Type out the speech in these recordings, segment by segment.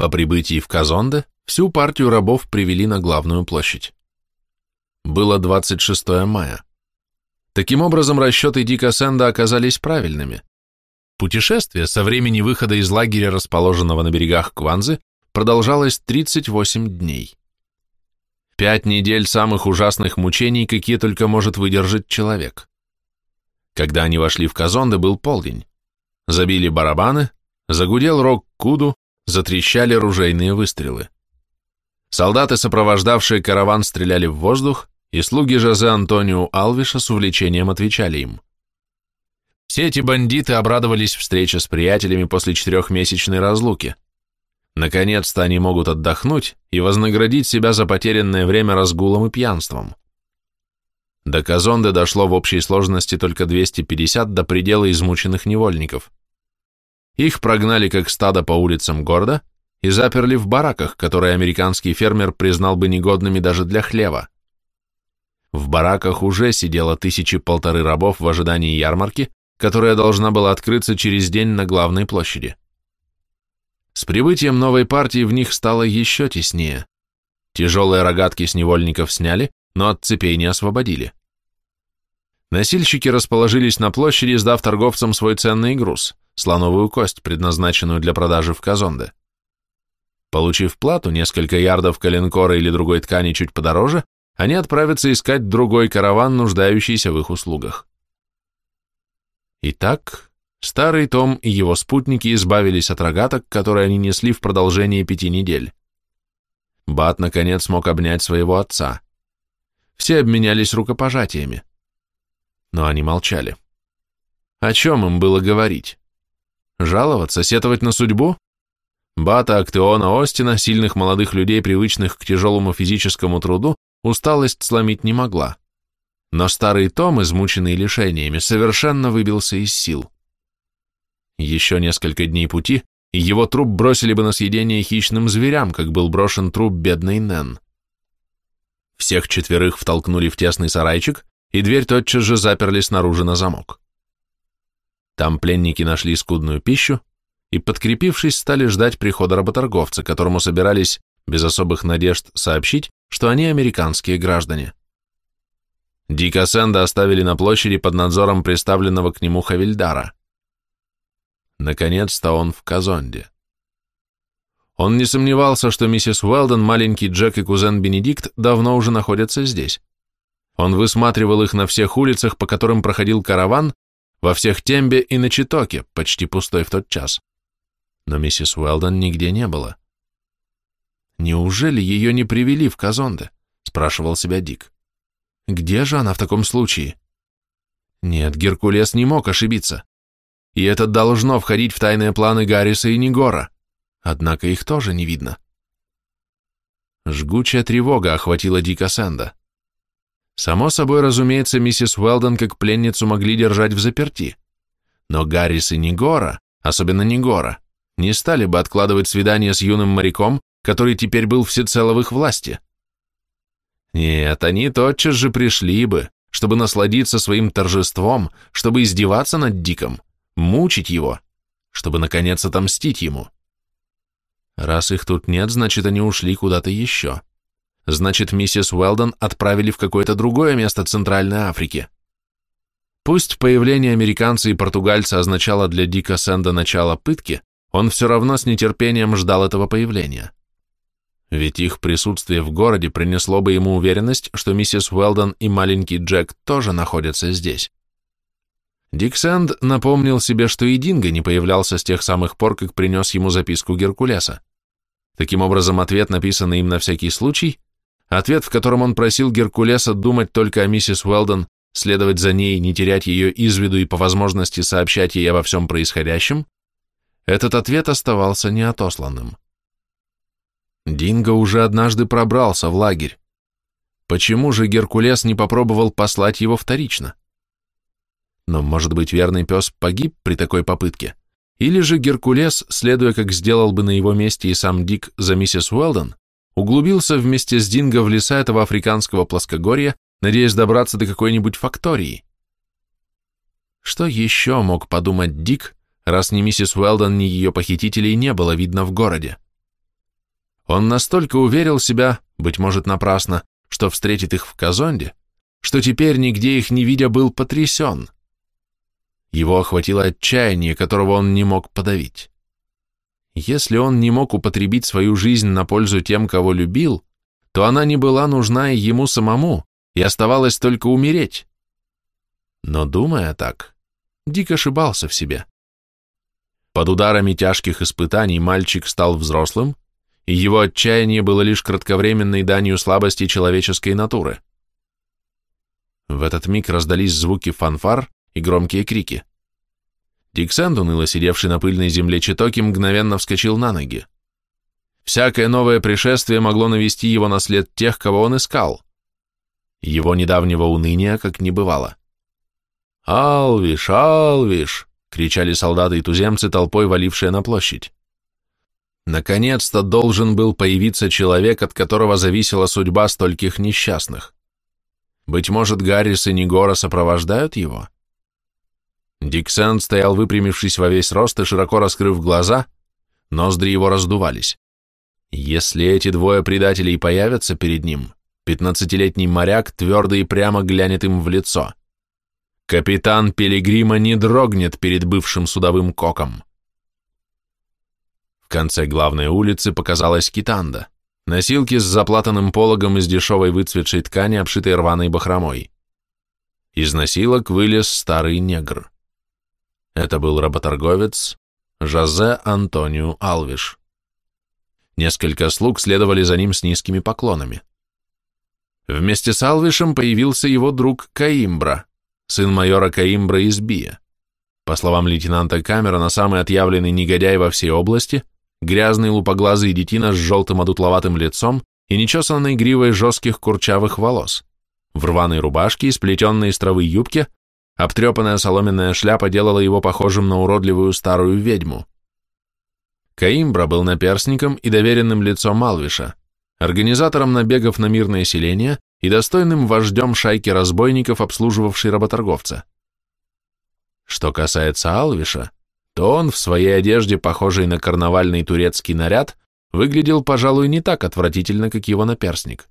По прибытии в Казонде всю партию рабов привели на главную площадь. Было 26 мая. Таким образом, расчеты Дика Сэнда оказались правильными. Путешествие со времени выхода из лагеря, расположенного на берегах Кванзы, продолжалось 38 дней. Пять недель самых ужасных мучений, какие только может выдержать человек. Когда они вошли в Казонде, был полдень. Забили барабаны, загудел рог Куду, затрещали ружейные выстрелы. Солдаты, сопровождавшие караван, стреляли в воздух, и слуги Жозе Антонио Алвиша с увлечением отвечали им. Все эти бандиты обрадовались встрече с приятелями после четырехмесячной разлуки. Наконец-то они могут отдохнуть и вознаградить себя за потерянное время разгулом и пьянством. До Казонды дошло в общей сложности только 250 до предела измученных невольников. Их прогнали как стадо по улицам города и заперли в бараках, которые американский фермер признал бы негодными даже для хлева. В бараках уже сидело тысячи-полторы рабов в ожидании ярмарки, которая должна была открыться через день на главной площади. С прибытием новой партии в них стало еще теснее. Тяжелые рогатки с невольников сняли, но от цепей не освободили. Носильщики расположились на площади, сдав торговцам свой ценный груз – слоновую кость, предназначенную для продажи в Казонде. Получив плату, несколько ярдов коленкора или другой ткани чуть подороже, они отправятся искать другой караван, нуждающийся в их услугах. Итак, старый Том и его спутники избавились от рогаток, которые они несли в продолжении пяти недель. Бат, наконец, смог обнять своего отца. Все обменялись рукопожатиями. Но они молчали. О чем им было говорить? Жаловаться, сетовать на судьбу? Бата, Актеона, Остина, сильных молодых людей, привычных к тяжелому физическому труду, усталость сломить не могла. Но старый Том, измученный лишениями, совершенно выбился из сил. Еще несколько дней пути, и его труп бросили бы на съедение хищным зверям, как был брошен труп бедной Нэн. Всех четверых втолкнули в тесный сарайчик, и дверь тотчас же заперли снаружи на замок. Там пленники нашли скудную пищу и, подкрепившись, стали ждать прихода работорговца, которому собирались, без особых надежд, сообщить, что они американские граждане. Дика Сэнда оставили на площади под надзором приставленного к нему Хавильдара. Наконец-то он в Казонде. Он не сомневался, что миссис Уэлдон, маленький Джек и кузен Бенедикт давно уже находятся здесь. Он высматривал их на всех улицах, по которым проходил караван, во всех Тембе и на Читоке, почти пустой в тот час. Но миссис Уэлдон нигде не было. «Неужели ее не привели в Казонде?» — спрашивал себя Дик. «Где же она в таком случае?» Нет, Геркулес не мог ошибиться. И это должно входить в тайные планы Гарриса и Негора. Однако их тоже не видно. Жгучая тревога охватила Дика Сэнда. Само собой, разумеется, миссис Уэлдон как пленницу могли держать в заперти. Но Гаррис и Негора, особенно Негора, не стали бы откладывать свидание с юным моряком, который теперь был всецело в их власти. Нет, они тотчас же пришли бы, чтобы насладиться своим торжеством, чтобы издеваться над Диком, мучить его, чтобы, наконец, отомстить ему. Раз их тут нет, значит, они ушли куда-то еще. Значит, миссис Уэлдон отправили в какое-то другое место Центральной Африки. Пусть появление американца и португальца означало для Дика Сэнда начало пытки, он все равно с нетерпением ждал этого появления. Ведь их присутствие в городе принесло бы ему уверенность, что миссис Уэлдон и маленький Джек тоже находятся здесь. Дик Сэнд напомнил себе, что и Динго не появлялся с тех самых пор, как принес ему записку Геркулеса. Таким образом, ответ, написанный им на всякий случай, ответ, в котором он просил Геркулеса думать только о миссис Уэлдон, следовать за ней, не терять ее из виду и по возможности сообщать ей обо всем происходящем, этот ответ оставался неотосланным. Динго уже однажды пробрался в лагерь. Почему же Геркулес не попробовал послать его вторично? Но, может быть, верный пес погиб при такой попытке? Или же Геркулес, следуя, как сделал бы на его месте и сам Дик за миссис Уэлдон, углубился вместе с Динго в леса этого африканского плоскогорья, надеясь добраться до какой-нибудь фактории? Что еще мог подумать Дик, раз ни миссис Уэлдон, ни ее похитителей не было видно в городе? Он настолько уверил себя, быть может напрасно, что встретит их в Казонде, что теперь, нигде их не видя, был потрясен. Его охватило отчаяние, которого он не мог подавить. Если он не мог употребить свою жизнь на пользу тем, кого любил, то она не была нужна и ему самому, и оставалось только умереть. Но, думая так, Дик ошибался в себе. Под ударами тяжких испытаний мальчик стал взрослым, и его отчаяние было лишь кратковременной данью слабости человеческой натуры. В этот миг раздались звуки фанфар и громкие крики. Диксенд, уныло сидевший на пыльной земле Читоки, мгновенно вскочил на ноги. Всякое новое пришествие могло навести его на след тех, кого он искал. Его недавнего уныния как не бывало. «Алвиш, Алвиш!» — кричали солдаты и туземцы, толпой валившие на площадь. Наконец-то должен был появиться человек, от которого зависела судьба стольких несчастных. Быть может, Гаррис и Нигора сопровождают его? Диксен стоял выпрямившись во весь рост и широко раскрыв глаза, ноздри его раздувались. Если эти двое предателей появятся перед ним, пятнадцатилетний моряк твердо и прямо глянет им в лицо. Капитан Пилигрима не дрогнет перед бывшим судовым коком. В конце главной улицы показалась китанда, носилки с заплатанным пологом из дешевой выцветшей ткани, обшитой рваной бахромой. Из носилок вылез старый негр. Это был работорговец Жозе Антонио Алвиш. Несколько слуг следовали за ним с низкими поклонами. Вместе с Алвишем появился его друг Каимбра, сын майора Каимбра из Бия. По словам лейтенанта Камерона, самый отъявленный негодяй во всей области, грязный лупоглазый детина с желтым одутловатым лицом и нечесанной гривой жестких курчавых волос, в рваной рубашке и сплетенной из травы юбке, обтрепанная соломенная шляпа делала его похожим на уродливую старую ведьму. Каимбра был наперсником и доверенным лицом Малвиша, организатором набегов на мирное селение и достойным вождем шайки разбойников, обслуживавшей работорговца. Что касается Алвиша, то он в своей одежде, похожей на карнавальный турецкий наряд, выглядел, пожалуй, не так отвратительно, как его наперсник.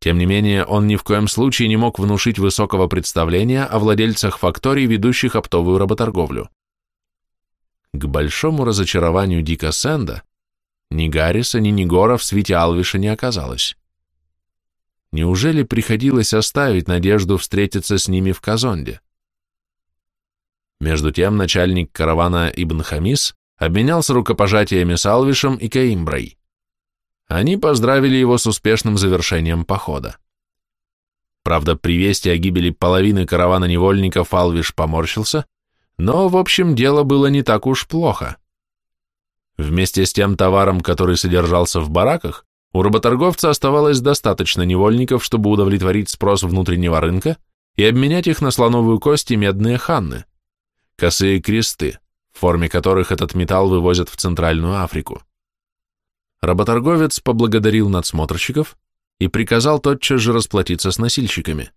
Тем не менее, он ни в коем случае не мог внушить высокого представления о владельцах факторий, ведущих оптовую работорговлю. К большому разочарованию Дика Сэнда ни Гарриса, ни Нигора в свете Алвиша не оказалось. Неужели приходилось оставить надежду встретиться с ними в Казонде? Между тем начальник каравана Ибн Хамис обменялся рукопожатиями с Алвишем и Каимброй. Они поздравили его с успешным завершением похода. Правда, при вести о гибели половины каравана невольников Алвиш поморщился, но, в общем, дело было не так уж плохо. Вместе с тем товаром, который содержался в бараках, у работорговца оставалось достаточно невольников, чтобы удовлетворить спрос внутреннего рынка и обменять их на слоновую кость и медные ханны, косые кресты, в форме которых этот металл вывозят в Центральную Африку. Работорговец поблагодарил надсмотрщиков и приказал тотчас же расплатиться с носильщиками.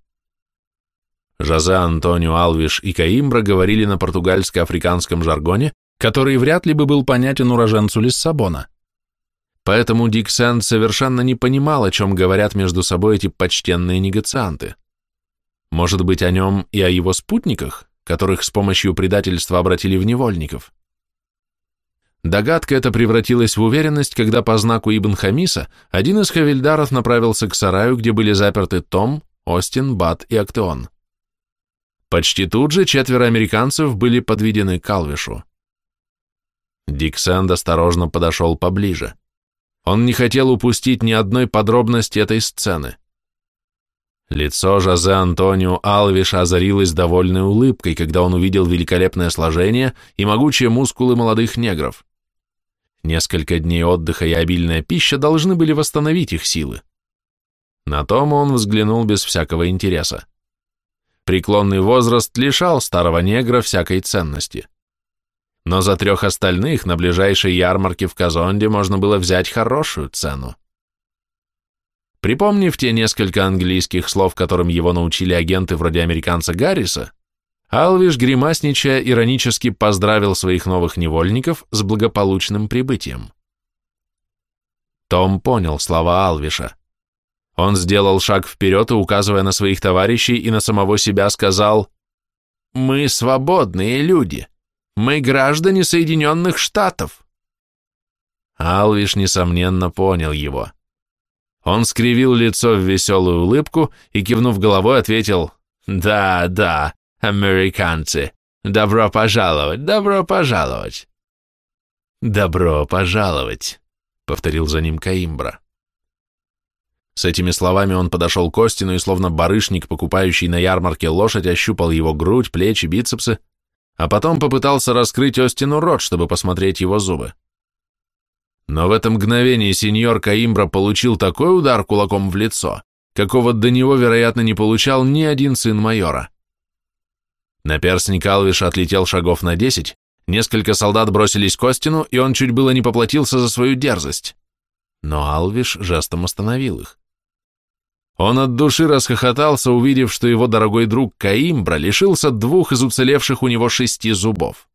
Жозе Антонио Алвиш и Каимбра говорили на португальско-африканском жаргоне, который вряд ли бы был понятен уроженцу Лиссабона. Поэтому Дик Сэнд совершенно не понимал, о чем говорят между собой эти почтенные негацианты. Может быть, о нем и о его спутниках, которых с помощью предательства обратили в невольников? Догадка эта превратилась в уверенность, когда по знаку Ибн Хамиса один из хавильдаров направился к сараю, где были заперты Том, Остин, Бат и Актеон. Почти тут же четверо американцев были подведены к Алвишу. Дик осторожно подошел поближе. Он не хотел упустить ни одной подробности этой сцены. Лицо Жозе Антонио Алвиша озарилось довольной улыбкой, когда он увидел великолепное сложение и могучие мускулы молодых негров. Несколько дней отдыха и обильная пища должны были восстановить их силы. На том он взглянул без всякого интереса. Преклонный возраст лишал старого негра всякой ценности но за трех остальных на ближайшей ярмарке в Казонде можно было взять хорошую цену. Припомнив те несколько английских слов, которым его научили агенты вроде американца Гарриса, Алвиш, гримасничая, иронически поздравил своих новых невольников с благополучным прибытием. Том понял слова Алвиша. Он сделал шаг вперед и, указывая на своих товарищей и на самого себя, сказал «Мы свободные люди. Мы граждане Соединенных Штатов». Алвиш, несомненно, понял его. Он скривил лицо в веселую улыбку и, кивнув головой, ответил «Да, да, американцы, добро пожаловать, добро пожаловать». «Добро пожаловать», — повторил за ним Каимбра. С этими словами он подошел к Остину и, словно барышник, покупающий на ярмарке лошадь, ощупал его грудь, плечи, бицепсы, а потом попытался раскрыть Остину рот, чтобы посмотреть его зубы. Но в это мгновение сеньор Каимбра получил такой удар кулаком в лицо, какого до него, вероятно, не получал ни один сын майора. Наперстник Алвиша отлетел шагов на десять, несколько солдат бросились к Остину, и он чуть было не поплатился за свою дерзость. Но Алвиш жестом остановил их. Он от души расхохотался, увидев, что его дорогой друг Каимбра лишился двух из уцелевших у него шести зубов.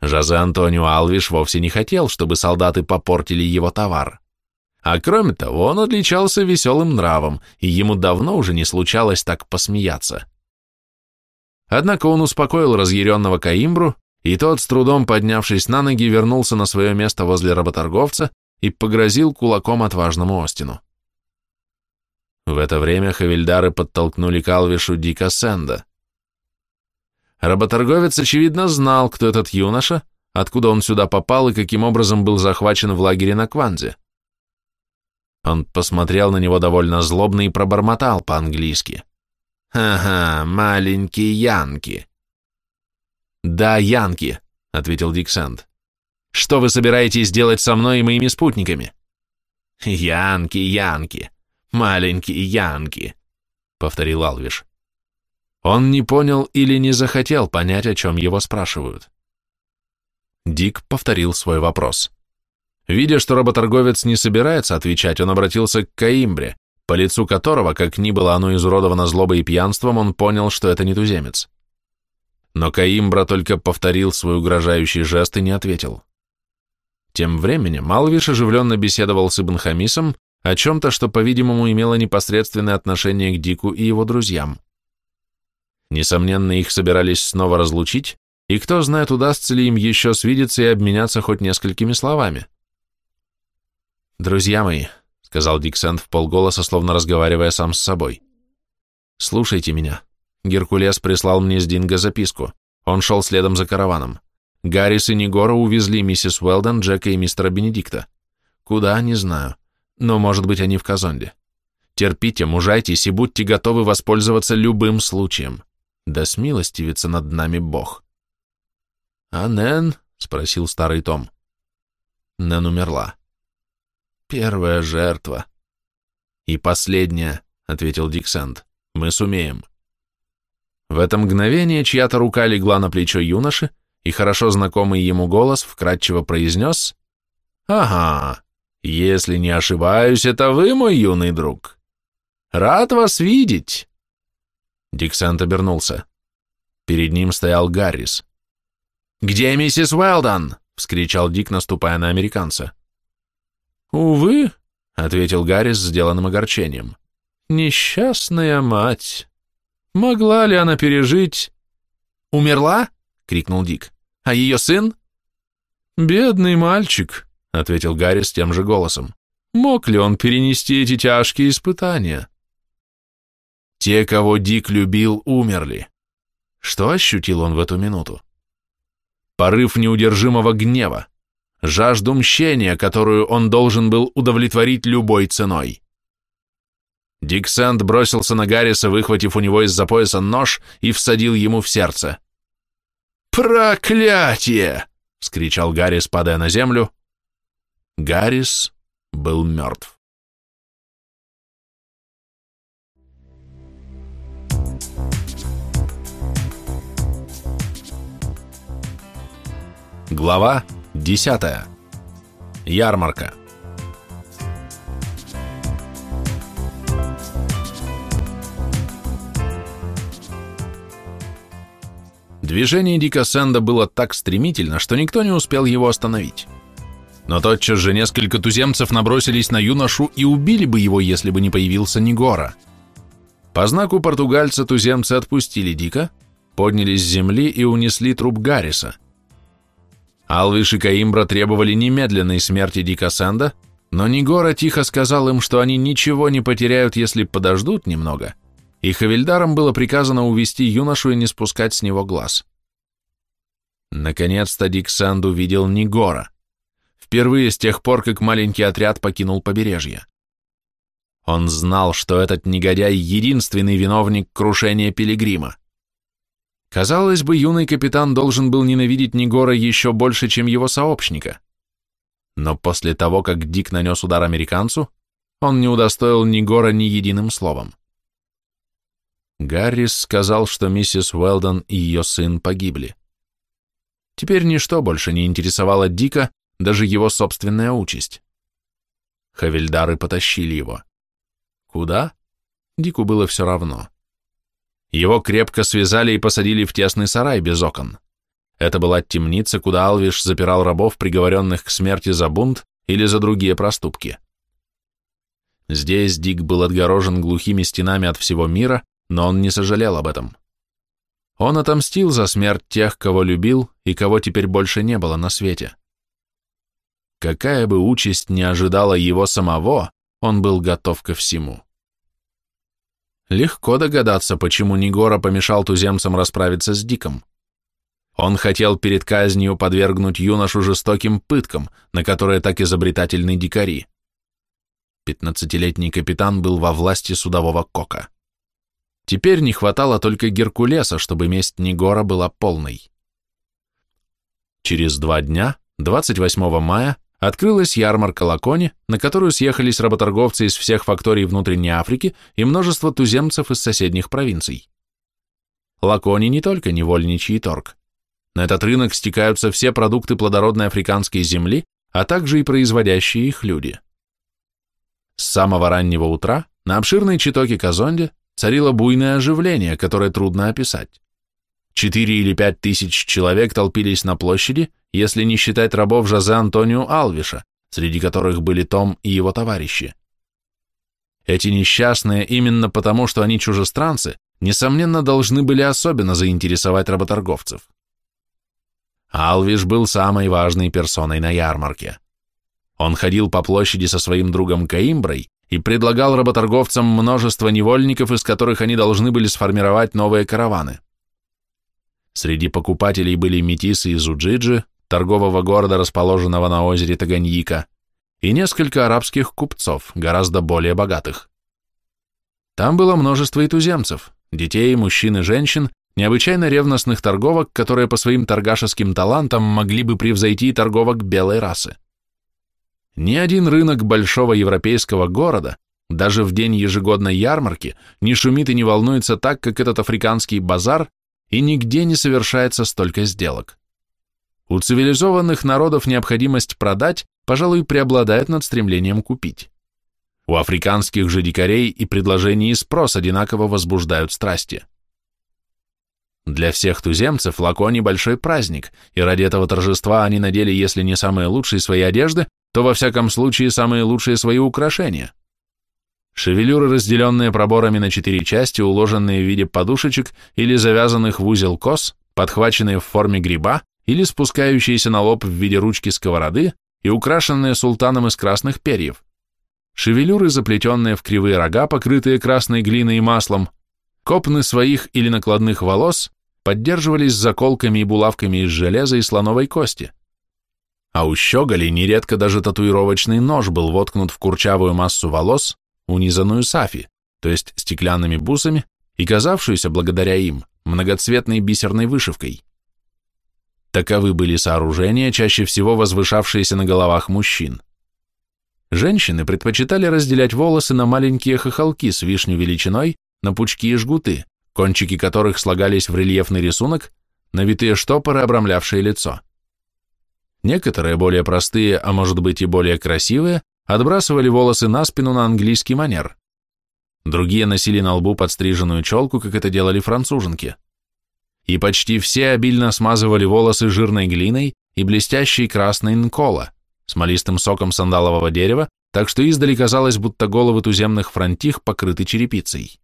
Жозе Антонио Алвиш вовсе не хотел, чтобы солдаты попортили его товар. А кроме того, он отличался веселым нравом, и ему давно уже не случалось так посмеяться. Однако он успокоил разъяренного Каимбру, и тот, с трудом поднявшись на ноги, вернулся на свое место возле работорговца и погрозил кулаком отважному Остину. В это время хавильдары подтолкнули к Алвишу Дика Сенда. Работорговец, очевидно, знал, кто этот юноша, откуда он сюда попал и каким образом был захвачен в лагере на Кванзе. Он посмотрел на него довольно злобно и пробормотал по-английски. «Ага, маленький Янки». «Да, Янки», — ответил Дик Сэнд. «Что вы собираетесь делать со мной и моими спутниками?» «Янки, Янки», маленький Янки», — повторил Алвиш. Он не понял или не захотел понять, о чем его спрашивают. Дик повторил свой вопрос. Видя, что работорговец не собирается отвечать, он обратился к Каимбре, по лицу которого, как ни было оно изуродовано злобой и пьянством, он понял, что это не туземец. Но Каимбра только повторил свой угрожающий жест и не ответил. Тем временем Малвиш оживленно беседовал с Ибн Хамисом, о чем-то, что, по-видимому, имело непосредственное отношение к Дику и его друзьям. Несомненно, их собирались снова разлучить, и кто знает, удастся ли им еще свидеться и обменяться хоть несколькими словами. «Друзья мои», — сказал Диксент в полголоса, словно разговаривая сам с собой, — «слушайте меня. Геркулес прислал мне с Динго записку. Он шел следом за караваном. Гаррис и Негора увезли миссис Уэлден, Джека и мистера Бенедикта. Куда, не знаю но, может быть, они в Казонде. Терпите, мужайтесь и будьте готовы воспользоваться любым случаем. Да смилостивится над нами Бог. «А Нэн?» — спросил старый Том. Нэн умерла. «Первая жертва». «И последняя», — ответил Диксент. «Мы сумеем». В это мгновение чья-то рука легла на плечо юноши, и хорошо знакомый ему голос вкратчиво произнес «Ага, если не ошибаюсь, это вы, мой юный друг. Рад вас видеть. Диксент обернулся. Перед ним стоял Гаррис. «Где миссис Уэлдон?» — вскричал Дик, наступая на американца. «Увы», — ответил Гаррис с сделанным огорчением. «Несчастная мать! Могла ли она пережить...» «Умерла?» — крикнул Дик. «А ее сын?» «Бедный мальчик», — ответил Гарри с тем же голосом. «Мог ли он перенести эти тяжкие испытания?» Те, кого Дик любил, умерли. Что ощутил он в эту минуту? Порыв неудержимого гнева, жажду мщения, которую он должен был удовлетворить любой ценой. Дик Сэнд бросился на Гарриса, выхватив у него из-за пояса нож и всадил ему в сердце. «Проклятие!» — вскричал Гаррис, падая на землю, Гаррис был мертв. Глава 10. Ярмарка. Движение Дика Сэнда было так стремительно, что никто не успел его остановить. Но тотчас же несколько туземцев набросились на юношу и убили бы его, если бы не появился Нигора. По знаку португальца туземцы отпустили Дика, поднялись с земли и унесли труп Гарриса. Алвиш и Каимбра требовали немедленной смерти Дика Сэнда, но Нигора тихо сказал им, что они ничего не потеряют, если подождут немного, и Хавильдарам было приказано увести юношу и не спускать с него глаз. Наконец-то Дик Сэнд увидел Нигора. Впервые с тех пор, как маленький отряд покинул побережье. Он знал, что этот негодяй — единственный виновник крушения Пилигрима. Казалось бы, юный капитан должен был ненавидеть Нигора еще больше, чем его сообщника. Но после того, как Дик нанес удар американцу, он не удостоил Нигора ни единым словом. Гаррис сказал, что миссис Уэлдон и ее сын погибли. Теперь ничто больше не интересовало Дика, даже его собственная участь. Хавильдары потащили его. Куда? Дику было все равно. Его крепко связали и посадили в тесный сарай без окон. Это была темница, куда Алвиш запирал рабов, приговоренных к смерти за бунт или за другие проступки. Здесь Дик был отгорожен глухими стенами от всего мира, но он не сожалел об этом. Он отомстил за смерть тех, кого любил и кого теперь больше не было на свете. Какая бы участь не ожидала его самого, он был готов ко всему. Легко догадаться, почему Нигора помешал туземцам расправиться с Диком. Он хотел перед казнью подвергнуть юношу жестоким пыткам, на которые так изобретательны дикари. Пятнадцатилетний капитан был во власти судового кока. Теперь не хватало только Геркулеса, чтобы месть Нигора была полной. Через два дня, 28 мая, открылась ярмарка Лакони, на которую съехались работорговцы из всех факторий внутренней Африки и множество туземцев из соседних провинций. Лакони не только невольничий торг. На этот рынок стекаются все продукты плодородной африканской земли, а также и производящие их люди. С самого раннего утра на обширной читоке Казонде царило буйное оживление, которое трудно описать. Четыре или пять тысяч человек толпились на площади, если не считать рабов Жозе Антонио Алвиша, среди которых были Том и его товарищи. Эти несчастные, именно потому, что они чужестранцы, несомненно, должны были особенно заинтересовать работорговцев. Алвиш был самой важной персоной на ярмарке. Он ходил по площади со своим другом Каимброй и предлагал работорговцам множество невольников, из которых они должны были сформировать новые караваны. Среди покупателей были метисы из Уджиджи, торгового города, расположенного на озере Таганьика, и несколько арабских купцов, гораздо более богатых. Там было множество и туземцев, детей, мужчин и женщин, необычайно ревностных торговок, которые по своим торгашеским талантам могли бы превзойти торговок белой расы. Ни один рынок большого европейского города, даже в день ежегодной ярмарки, не шумит и не волнуется так, как этот африканский базар, и нигде не совершается столько сделок. У цивилизованных народов необходимость продать, пожалуй, преобладает над стремлением купить. У африканских же дикарей и предложение и спрос одинаково возбуждают страсти. Для всех туземцев Лакони большой праздник, и ради этого торжества они надели, если не самые лучшие свои одежды, то во всяком случае самые лучшие свои украшения. Шевелюры, разделенные проборами на четыре части, уложенные в виде подушечек или завязанных в узел кос, подхваченные в форме гриба или спускающиеся на лоб в виде ручки сковороды и украшенные султаном из красных перьев. Шевелюры, заплетенные в кривые рога, покрытые красной глиной и маслом, копны своих или накладных волос поддерживались заколками и булавками из железа и слоновой кости. А у щеголей нередко даже татуировочный нож был воткнут в курчавую массу волос, унизанную сафи, то есть стеклянными бусами, и казавшуюся, благодаря им, многоцветной бисерной вышивкой. Таковы были сооружения, чаще всего возвышавшиеся на головах мужчин. Женщины предпочитали разделять волосы на маленькие хохолки с вишню величиной, на пучки и жгуты, кончики которых слагались в рельефный рисунок, навитые штопоры, обрамлявшие лицо. Некоторые, более простые, а может быть и более красивые, отбрасывали волосы на спину на английский манер. Другие носили на лбу подстриженную челку, как это делали француженки. И почти все обильно смазывали волосы жирной глиной и блестящей красной нкола, смолистым соком сандалового дерева, так что издали казалось, будто головы туземных фронтих покрыты черепицей.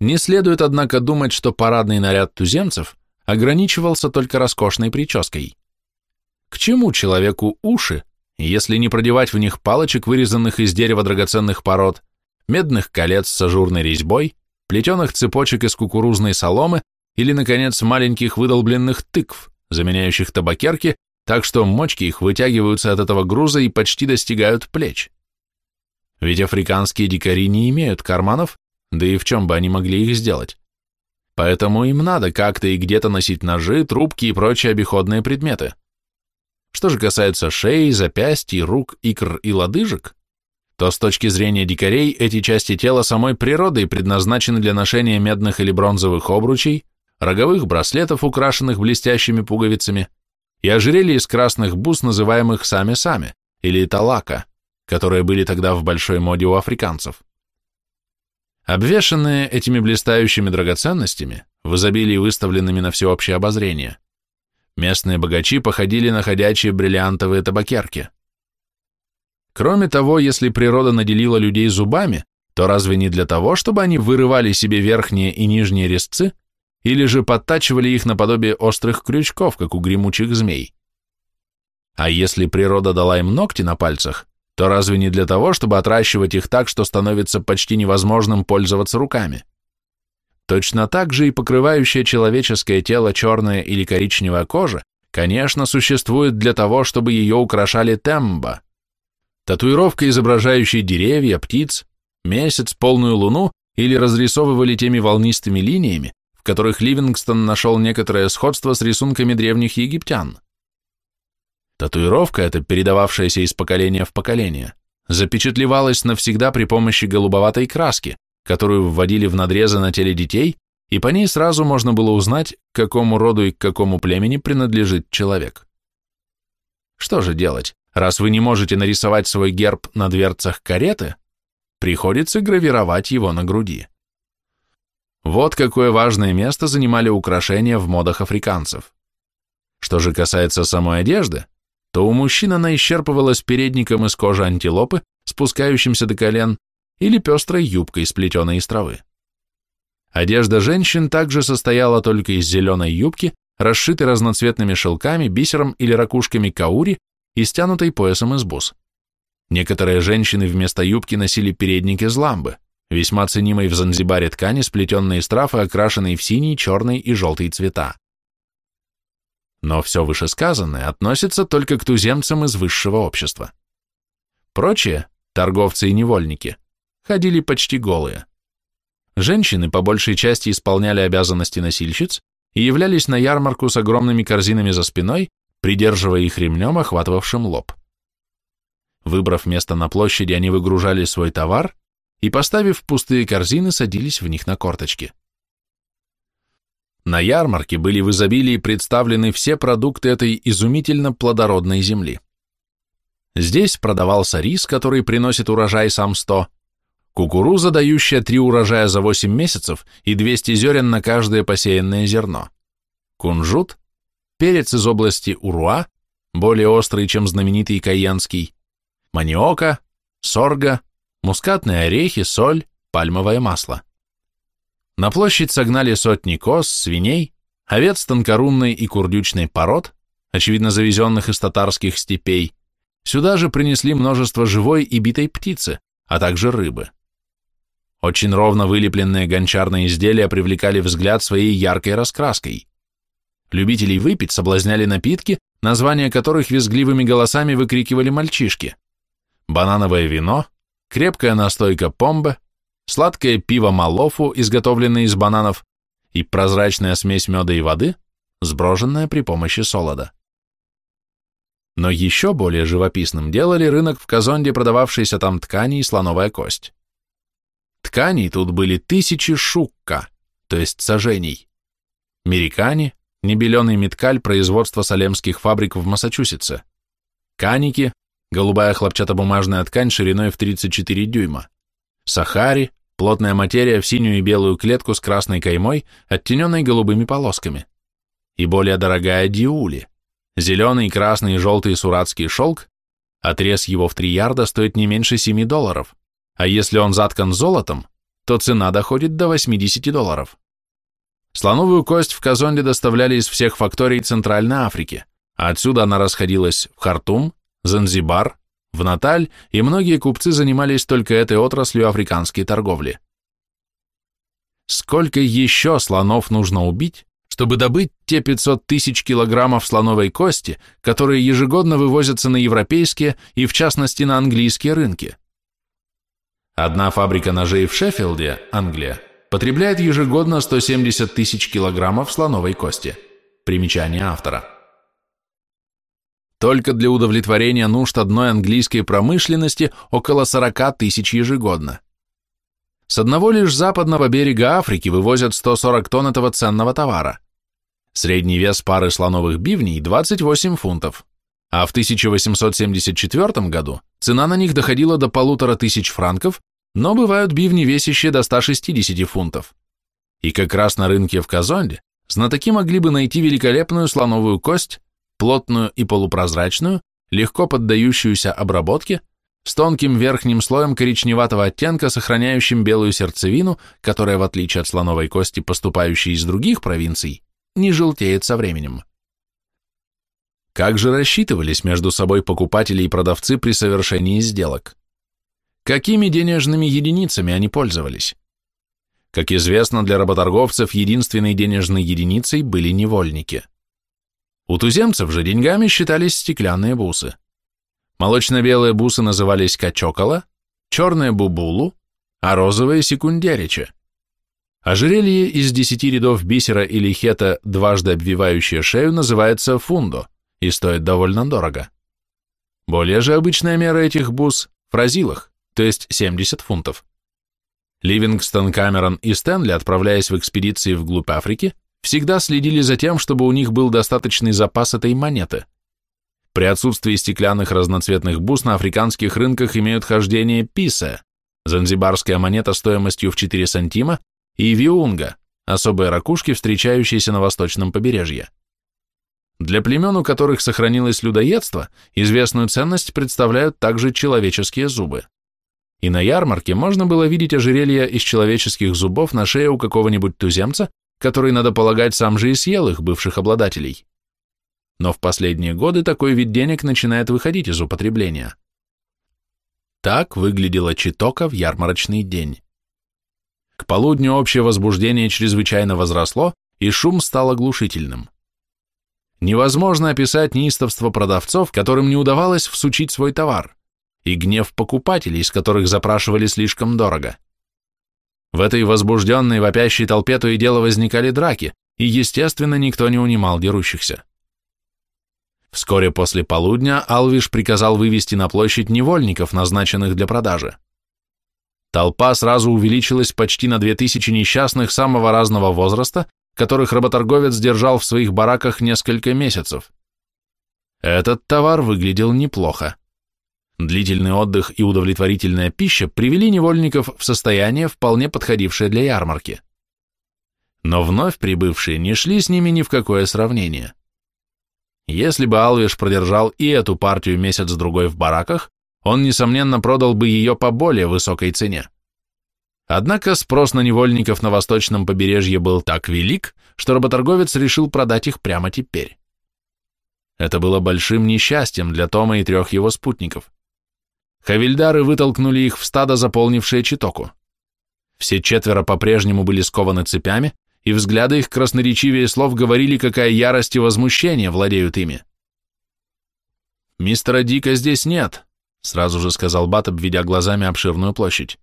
Не следует, однако, думать, что парадный наряд туземцев ограничивался только роскошной прической. К чему человеку уши, если не продевать в них палочек, вырезанных из дерева драгоценных пород, медных колец с ажурной резьбой, плетеных цепочек из кукурузной соломы или, наконец, маленьких выдолбленных тыкв, заменяющих табакерки, так что мочки их вытягиваются от этого груза и почти достигают плеч. Ведь африканские дикари не имеют карманов, да и в чем бы они могли их сделать. Поэтому им надо как-то и где-то носить ножи, трубки и прочие обиходные предметы. Что же касается шеи, запястий, рук, икр и лодыжек, то с точки зрения дикарей эти части тела самой природой предназначены для ношения медных или бронзовых обручей, роговых браслетов, украшенных блестящими пуговицами, и ожерелья из красных бус, называемых сами-сами, или талака, которые были тогда в большой моде у африканцев. Обвешанные этими блистающими драгоценностями, в изобилии выставленными на всеобщее обозрение, местные богачи походили на ходячие бриллиантовые табакерки. Кроме того, если природа наделила людей зубами, то разве не для того, чтобы они вырывали себе верхние и нижние резцы или же подтачивали их наподобие острых крючков, как у гремучих змей. А если природа дала им ногти на пальцах, то разве не для того, чтобы отращивать их так, что становится почти невозможным пользоваться руками? Точно так же и покрывающее человеческое тело черная или коричневая кожа, конечно, существует для того, чтобы ее украшали темба. Татуировка, изображающая деревья, птиц, месяц, полную луну или разрисовывали теми волнистыми линиями, которых Ливингстон нашел некоторое сходство с рисунками древних египтян. Татуировка эта, передававшаяся из поколения в поколение, запечатлевалась навсегда при помощи голубоватой краски, которую вводили в надрезы на теле детей, и по ней сразу можно было узнать, к какому роду и к какому племени принадлежит человек. Что же делать, раз вы не можете нарисовать свой герб на дверцах кареты, приходится гравировать его на груди. Вот какое важное место занимали украшения в модах африканцев. Что же касается самой одежды, то у мужчин она исчерпывалась передником из кожи антилопы, спускающимся до колен, или пестрой юбкой, сплетенной из травы. Одежда женщин также состояла только из зеленой юбки, расшитой разноцветными шелками, бисером или ракушками каури и стянутой поясом из бус. Некоторые женщины вместо юбки носили передник из ламбы весьма ценимой в Занзибаре ткани, сплетенной из трав и окрашенной в синий, черный и желтый цвета. Но все вышесказанное относится только к туземцам из высшего общества. Прочие, торговцы и невольники, ходили почти голые. Женщины по большей части исполняли обязанности носильщиц и являлись на ярмарку с огромными корзинами за спиной, придерживая их ремнем, охватывавшим лоб. Выбрав место на площади, они выгружали свой товар и, поставив пустые корзины, садились в них на корточки. На ярмарке были в изобилии представлены все продукты этой изумительно плодородной земли. Здесь продавался рис, который приносит урожай сам 100, кукуруза, дающая три урожая за 8 месяцев и 200 зерен на каждое посеянное зерно, кунжут, перец из области Уруа, более острый, чем знаменитый кайянский, маниока, сорга, мускатные орехи, соль, пальмовое масло. На площадь согнали сотни коз, свиней, овец тонкорунной и курдючной пород, очевидно завезенных из татарских степей. Сюда же принесли множество живой и битой птицы, а также рыбы. Очень ровно вылепленные гончарные изделия привлекали взгляд своей яркой раскраской. Любителей выпить соблазняли напитки, названия которых визгливыми голосами выкрикивали мальчишки. Банановое вино, крепкая настойка помбе, сладкое пиво малофу, изготовленное из бананов, и прозрачная смесь меда и воды, сброженная при помощи солода. Но еще более живописным делали рынок в Казонде, продававшийся там ткани и слоновая кость. Тканей тут были тысячи шукка, то есть сажений. Мерикани, небеленый меткаль производства салемских фабрик в Массачусетсе. Каники, голубая хлопчатобумажная ткань шириной в 34 дюйма, сахари, плотная материя в синюю и белую клетку с красной каймой, оттененной голубыми полосками, и более дорогая диули, Зеленый, красный и желтый суратский шелк, отрез его в 3 ярда стоит не меньше 7 долларов, а если он заткан золотом, то цена доходит до 80 долларов. Слоновую кость в Казонде доставляли из всех факторий Центральной Африки, а отсюда она расходилась в Хартум, Занзибар, в Наталь, и многие купцы занимались только этой отраслью африканской торговли. Сколько еще слонов нужно убить, чтобы добыть те 500 тысяч килограммов слоновой кости, которые ежегодно вывозятся на европейские и, в частности, на английские рынки? Одна фабрика ножей в Шеффилде, Англия, потребляет ежегодно 170 тысяч килограммов слоновой кости. Примечание автора. Только для удовлетворения нужд одной английской промышленности около 40 тысяч ежегодно. С одного лишь западного берега Африки вывозят 140 тонн этого ценного товара. Средний вес пары слоновых бивней – 28 фунтов, а в 1874 году цена на них доходила до полутора тысяч франков, но бывают бивни, весящие до 160 фунтов. И как раз на рынке в Казонде знатоки могли бы найти великолепную слоновую кость, плотную и полупрозрачную, легко поддающуюся обработке, с тонким верхним слоем коричневатого оттенка, сохраняющим белую сердцевину, которая, в отличие от слоновой кости, поступающей из других провинций, не желтеет со временем. Как же рассчитывались между собой покупатели и продавцы при совершении сделок? Какими денежными единицами они пользовались? Как известно, для работорговцев единственной денежной единицей были невольники. У туземцев же деньгами считались стеклянные бусы. Молочно-белые бусы назывались качокола, черные – бубулу, а розовые – секундерича. Ожерелье из десяти рядов бисера или хета, дважды обвивающее шею, называется фундо и стоит довольно дорого. Более же обычная мера этих бус – фразилах, то есть 70 фунтов. Ливингстон, Камерон и Стэнли, отправляясь в экспедиции вглубь Африки, всегда следили за тем, чтобы у них был достаточный запас этой монеты – при отсутствии стеклянных разноцветных бус на африканских рынках имеют хождение писа, занзибарская монета стоимостью в 4 сантима, и виунга, особые ракушки, встречающиеся на восточном побережье. Для племен, у которых сохранилось людоедство, известную ценность представляют также человеческие зубы. И на ярмарке можно было видеть ожерелья из человеческих зубов на шее у какого-нибудь туземца, который, надо полагать, сам же и съел их, бывших обладателей но в последние годы такой вид денег начинает выходить из употребления. Так выглядела Читока в ярмарочный день. К полудню общее возбуждение чрезвычайно возросло, и шум стал оглушительным. Невозможно описать неистовство продавцов, которым не удавалось всучить свой товар, и гнев покупателей, из которых запрашивали слишком дорого. В этой возбужденной вопящей толпе то и дело возникали драки, и, естественно, никто не унимал дерущихся. Вскоре после полудня Алвиш приказал вывести на площадь невольников, назначенных для продажи. Толпа сразу увеличилась почти на 2000 несчастных самого разного возраста, которых работорговец держал в своих бараках несколько месяцев. Этот товар выглядел неплохо. Длительный отдых и удовлетворительная пища привели невольников в состояние, вполне подходившее для ярмарки. Но вновь прибывшие не шли с ними ни в какое сравнение. Если бы Алвиш продержал и эту партию месяц-другой в бараках, он, несомненно, продал бы ее по более высокой цене. Однако спрос на невольников на восточном побережье был так велик, что работорговец решил продать их прямо теперь. Это было большим несчастьем для Тома и трех его спутников. Хавильдары вытолкнули их в стадо, заполнившее читоку. Все четверо по-прежнему были скованы цепями, и взгляды их красноречивее слов говорили, какая ярость и возмущение владеют ими. «Мистера Дика здесь нет», — сразу же сказал Бат, обведя глазами обширную площадь.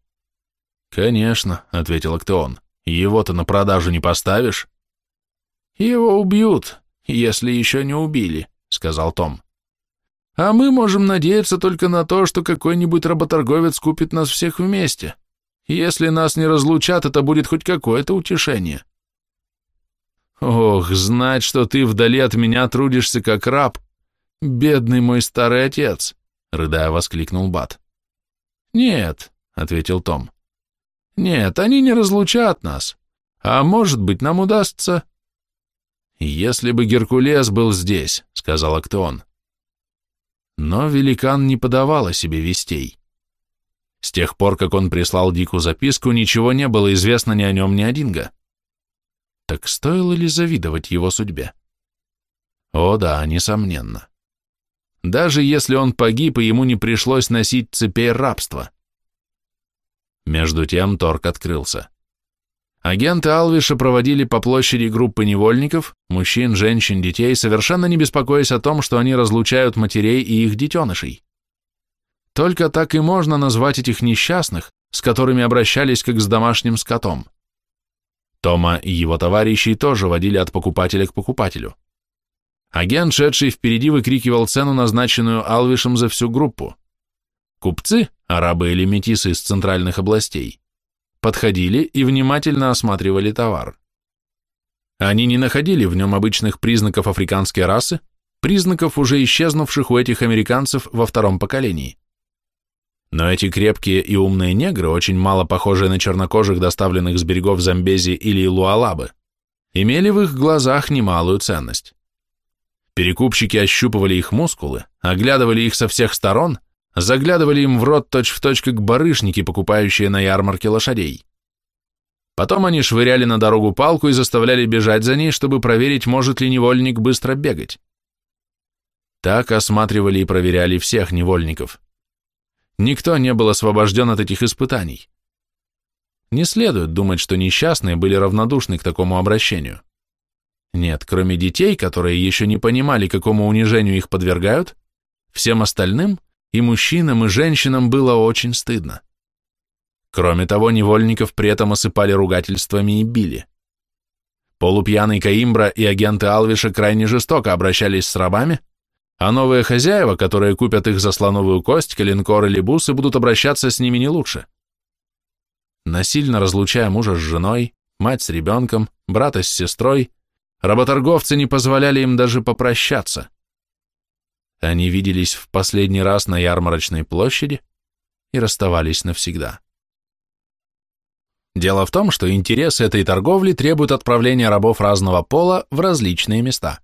«Конечно», — ответил Актеон, — «его-то на продажу не поставишь?» «Его убьют, если еще не убили», — сказал Том. «А мы можем надеяться только на то, что какой-нибудь работорговец купит нас всех вместе. Если нас не разлучат, это будет хоть какое-то утешение». Ох, знать, что ты вдали от меня трудишься как раб. Бедный мой старый отец, рыдая воскликнул Бат. Нет, ответил Том. Нет, они не разлучат нас. А может быть, нам удастся... «Если бы Геркулес был здесь», — сказал Актеон. Но великан не подавал о себе вестей. С тех пор, как он прислал Дику записку, ничего не было известно ни о нем, ни о Динго. Так стоило ли завидовать его судьбе? О да, несомненно. Даже если он погиб, и ему не пришлось носить цепей рабства. Между тем торг открылся. Агенты Алвиша проводили по площади группы невольников, мужчин, женщин, детей, совершенно не беспокоясь о том, что они разлучают матерей и их детенышей. Только так и можно назвать этих несчастных, с которыми обращались как с домашним скотом. Тома и его товарищи тоже водили от покупателя к покупателю. Агент, шедший впереди, выкрикивал цену, назначенную Алвишем за всю группу. Купцы, арабы или метисы из центральных областей, подходили и внимательно осматривали товар. Они не находили в нем обычных признаков африканской расы, признаков, уже исчезнувших у этих американцев во втором поколении. Но эти крепкие и умные негры, очень мало похожие на чернокожих, доставленных с берегов Замбези или Луалабы, имели в их глазах немалую ценность. Перекупщики ощупывали их мускулы, оглядывали их со всех сторон – заглядывали им в рот точь-в-точь, точь, как барышники, покупающие на ярмарке лошадей. Потом они швыряли на дорогу палку и заставляли бежать за ней, чтобы проверить, может ли невольник быстро бегать. Так осматривали и проверяли всех невольников. Никто не был освобожден от этих испытаний. Не следует думать, что несчастные были равнодушны к такому обращению. Нет, кроме детей, которые еще не понимали, какому унижению их подвергают, всем остальным – и мужчинам, и женщинам было очень стыдно. Кроме того, невольников при этом осыпали ругательствами и били. Полупьяный Каимбра и агенты Алвиша крайне жестоко обращались с рабами, а новые хозяева, которые купят их за слоновую кость, калинкор или бусы, будут обращаться с ними не лучше. Насильно разлучая мужа с женой, мать с ребенком, брата с сестрой, работорговцы не позволяли им даже попрощаться. Они виделись в последний раз на ярмарочной площади и расставались навсегда. Дело в том, что интересы этой торговли требуют отправления рабов разного пола в различные места.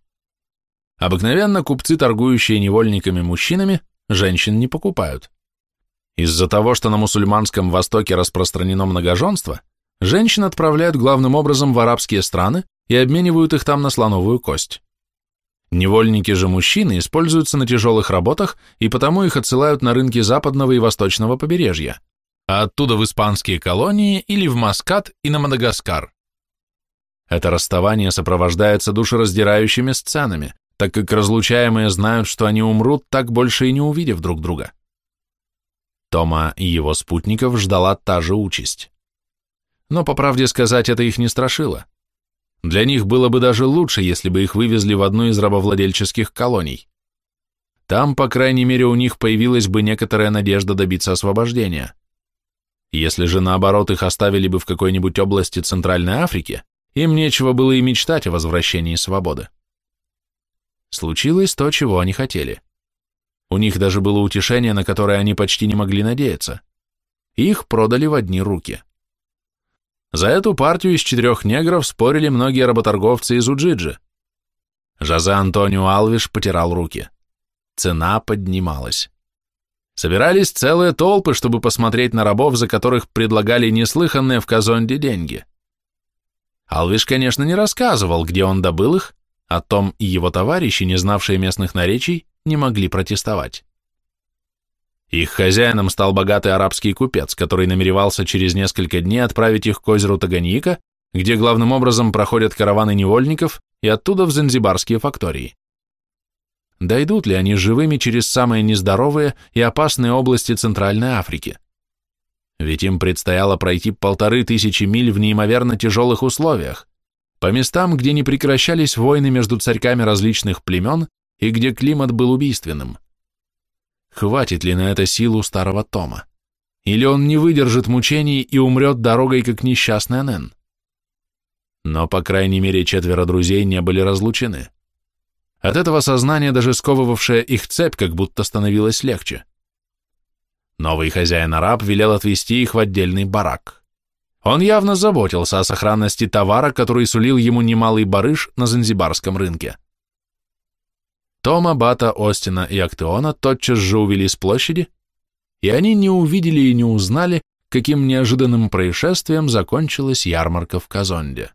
Обыкновенно купцы, торгующие невольниками мужчинами, женщин не покупают. Из-за того, что на мусульманском Востоке распространено многоженство, женщин отправляют главным образом в арабские страны и обменивают их там на слоновую кость. Невольники же мужчины используются на тяжелых работах, и потому их отсылают на рынки западного и восточного побережья, а оттуда в испанские колонии или в Маскат и на Мадагаскар. Это расставание сопровождается душераздирающими сценами, так как разлучаемые знают, что они умрут, так больше и не увидев друг друга. Тома и его спутников ждала та же участь. Но, по правде сказать, это их не страшило. Для них было бы даже лучше, если бы их вывезли в одну из рабовладельческих колоний. Там, по крайней мере, у них появилась бы некоторая надежда добиться освобождения. Если же наоборот их оставили бы в какой-нибудь области Центральной Африки, им нечего было и мечтать о возвращении свободы. Случилось то, чего они хотели. У них даже было утешение, на которое они почти не могли надеяться. Их продали в одни руки. За эту партию из четырех негров спорили многие работорговцы из Уджиджи. Жозе Антонио Алвиш потирал руки. Цена поднималась. Собирались целые толпы, чтобы посмотреть на рабов, за которых предлагали неслыханные в Казонде деньги. Алвиш, конечно, не рассказывал, где он добыл их, а Том и его товарищи, не знавшие местных наречий, не могли протестовать. Их хозяином стал богатый арабский купец, который намеревался через несколько дней отправить их к озеру Таганьика, где главным образом проходят караваны невольников и оттуда в занзибарские фактории. Дойдут ли они живыми через самые нездоровые и опасные области Центральной Африки? Ведь им предстояло пройти полторы тысячи миль в неимоверно тяжелых условиях, по местам, где не прекращались войны между царьками различных племен и где климат был убийственным. Хватит ли на это силу старого Тома? Или он не выдержит мучений и умрет дорогой, как несчастный Анен? Но, по крайней мере, четверо друзей не были разлучены. От этого сознания даже сковывавшая их цепь как будто становилась легче. Новый хозяин-араб велел отвезти их в отдельный барак. Он явно заботился о сохранности товара, который сулил ему немалый барыш на занзибарском рынке. Тома, Бата, Остина и Актеона тотчас же увели с площади, и они не увидели и не узнали, каким неожиданным происшествием закончилась ярмарка в Казонде.